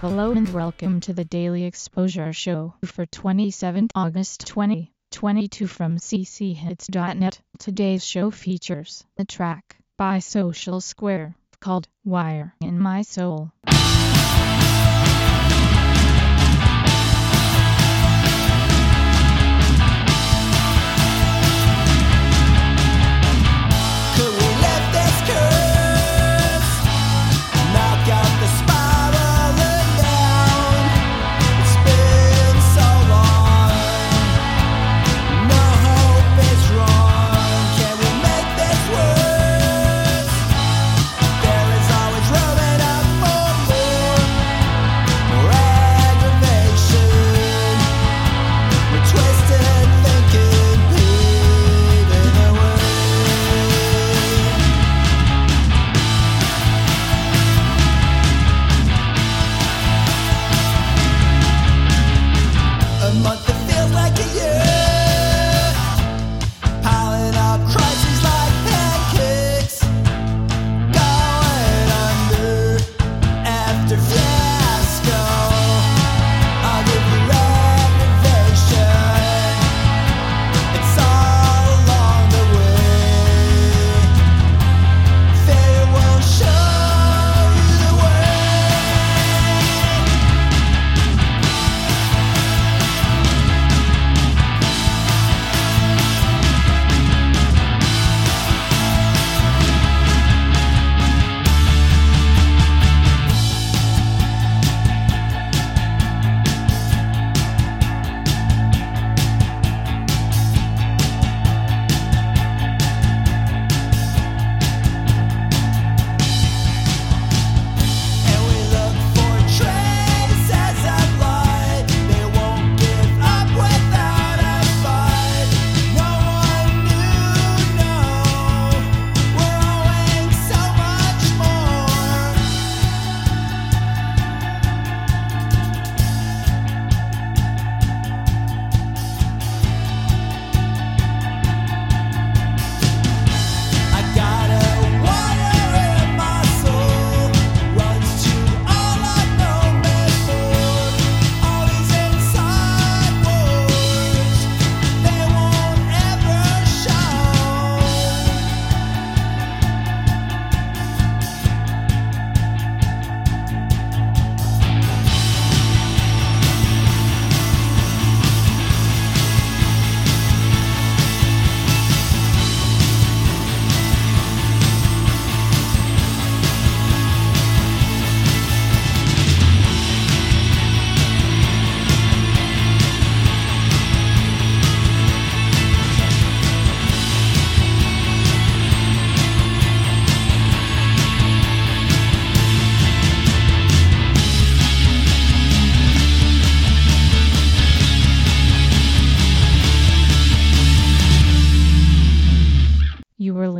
Hello and welcome to the Daily Exposure Show for 27th August 2022 from cchits.net. Today's show features the track by Social Square called Wire in My Soul.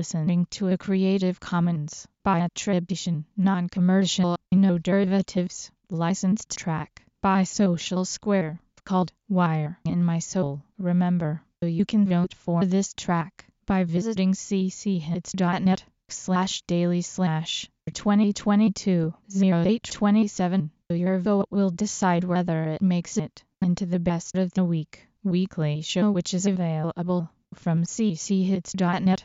Listening to a Creative Commons by attribution, non-commercial, no derivatives, licensed track by Social Square called Wire in My Soul. Remember, you can vote for this track by visiting cchits.net slash daily slash 2022 0827. Your vote will decide whether it makes it into the best of the week weekly show which is available from cchits.net